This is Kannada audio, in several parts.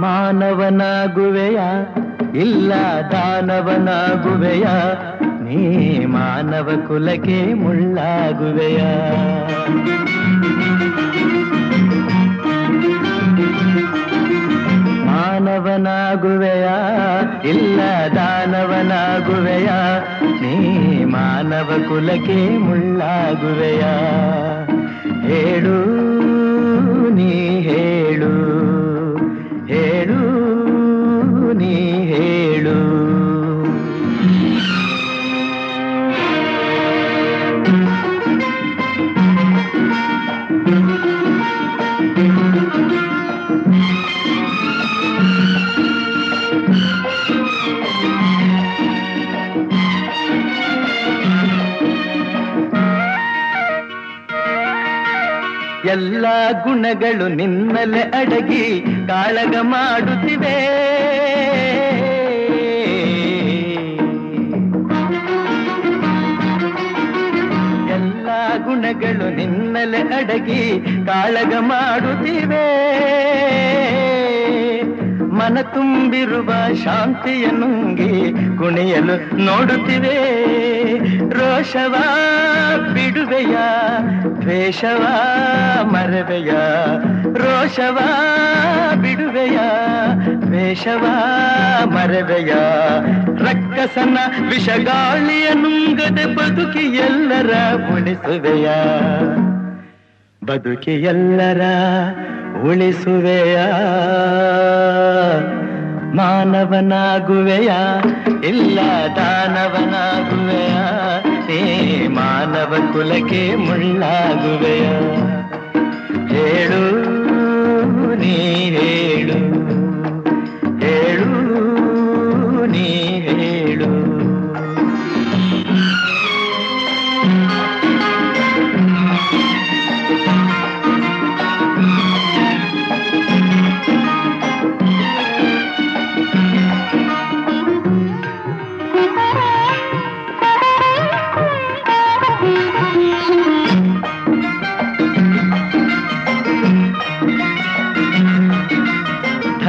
ಮಾನವನಾಗುವೆಯ, ಇಲ್ಲ ದಾನವನಾಗುವೆಯ, ನೀ ಮಾನವ ಕುಲಕ್ಕೆ ಮುಳ್ಳಾಗುವೆಯ. ಮಾನವನಾಗುವೆಯ, ಇಲ್ಲ ದಾನವನಾಗುವೆಯ, ನೀ ಮಾನವ ಕುಲಕ್ಕೆ ಮುಳ್ಳಾಗುವೆಯ. ಹೇಳು, ನೀ ಹೇಳು. ಹೇಳು ನೀ ಹೇಳು ಎಲ್ಲ ಗುಣಗಳು ನಿನ್ನಲೆ ಅಡಗಿ ಕಾಳಗ ಮಾಡುತ್ತಿವೆ. ಎಲ್ಲ ಗುಣಗಳು ನಿನ್ನಲೆ ಅಡಗಿ ಕಾಳಗ ಮಾಡುತ್ತಿವೆ. ಮನ ತುಂಬಿರುವ ಶಾಂತಿಯ ನುಂಗಿ ಕುಣಿಯಲು ನೋಡುತ್ತಿವೆ. ರೋಷವ ಬಿಡುವೆಯ, ದ್ವೇಷವ ಮರವೆಯ. ರೋಷವ ಬಿಡುವೆಯ, ದ್ವೇಷವ ಮರವೆಯ. ರಕ್ಕಸನ ವಿಷಗಾಳಿಯ ನುಂಗದೆ ಬದುಕಿ ಎಲ್ಲರ ಉಳಿಸುವೆಯ ಬದುಕಿ ಎಲ್ಲರ ಉಳಿಸುವೆಯ ಮಾನವನಾಗುವೆಯ, ಇಲ್ಲ ದಾನವನಾಗುವೆಯ. ನೀ ಮಾನವ ಕುಲಕ್ಕೆ ಮುಳ್ಳಾಗುವೆಯ ಹೇಳು ನೀ ಹೇಳು ಹೇಳು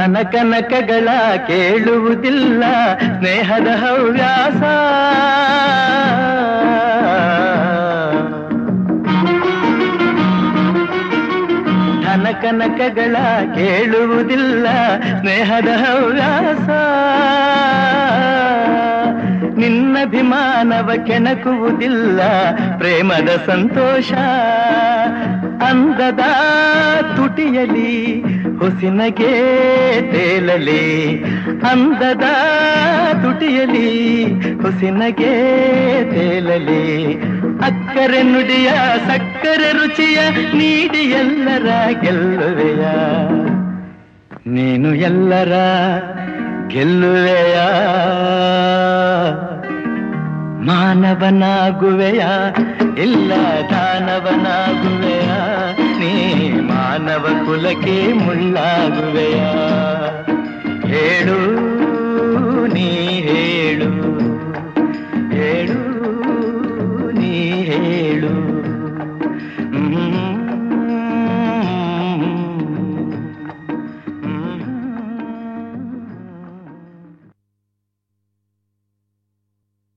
ಧನ ಕನಕಗಳ ಕೇಳುವುದಿಲ್ಲ ಸ್ನೇಹದ ಹವ್ಯಾಸ. ಧನ ಕನಕಗಳ ಕೇಳುವುದಿಲ್ಲ ಸ್ನೇಹದ ಹವ್ಯಾಸ. ನಿನ್ನಭಿಮಾನವ ಕೆಣಕುವುದಿಲ್ಲ ಪ್ರೇಮದ ಸಂತೋಷ. ಅಂದದ ತುಟಿಯಲಿ, ಹುಸಿನಗೆ ತೇಲಲಿ. ಅಂದದ ತುಟಿಯಲಿ, ಹುಸಿನಗೆ ತೇಲಲಿ. ಅಕ್ಕರೆ ನುಡಿಯ, ಸಕ್ಕರೆ ರುಚಿಯ, ನೀಡಿ ಎಲ್ಲರ ಗೆಲ್ಲುವೆಯ. ನೀನು ಎಲ್ಲರ ಗೆಲ್ಲುವೆಯ. ಮಾನವನಾಗುವೆಯ, ಇಲ್ಲ ದಾನವನಾಗುವೆಯ. ನೀ ಮಾನವ ಕುಲಕ್ಕೆ ಮುಳ್ಳಾಗುವೆಯ? ಹೇಳು